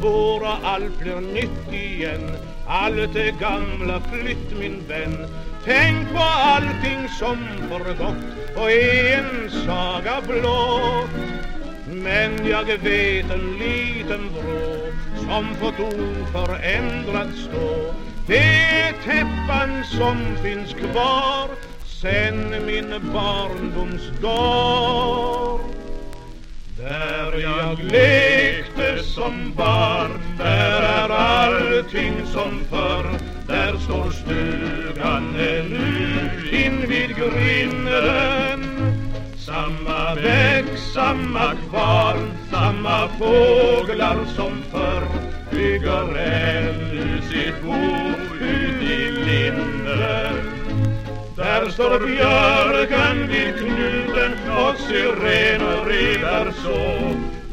våra allt blir nytt igen. Allt det gamla flytt min vän. Tänk på allting som förgått och är en saga blott. Men jag vet en liten vrå som fått oförändrat stå. Det är täppan som finns kvar sen min barndoms dag där jag lekte som var där är allting som förr. Där står stugan ännu invid grinden. Samma väg, samma kvarn, samma fåglar som förr. Bygger ännu sitt bo ut i linden där står björken vid knuten och syrener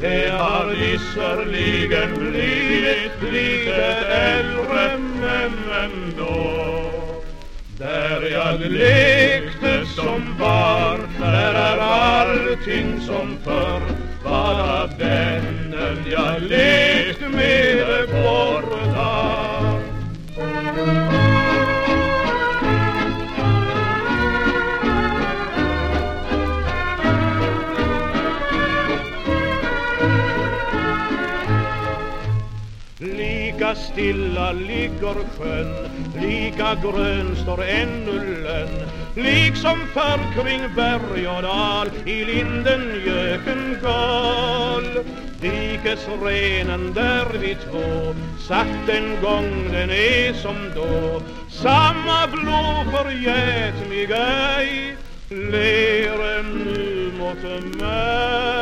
det har visserligen blivit lite äldre men ändå. Där jag lekte som barn, där är allting som förr. Bara vännen jag lekte, Lika stilla ligger sjön, lika grön står ännu lönn Liksom förr kring berg och dal i linden göken gal. Dikesrenen där vi två satt en gång den är som då. Samma blå förgät mig ej, ler nu mot mig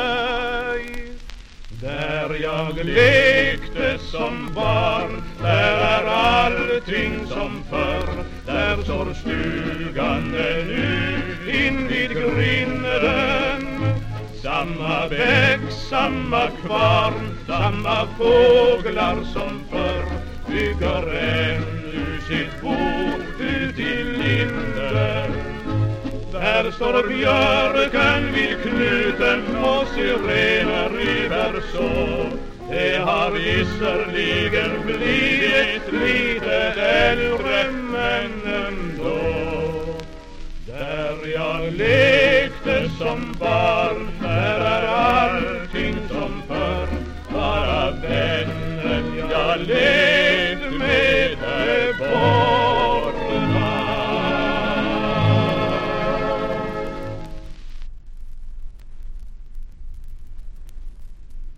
där jag lekte som barn, där är allting som förr. Där står stugan ännu invid grinden Samma väg, samma kvarn, samma fåglar som förr. Bygger Här står björken vid knuten och sirena river så. Det har visserligen blivit lite äldre men ändå. Där jag lekte som barn där är allting som förr. Bara vännen jag levt med är borta.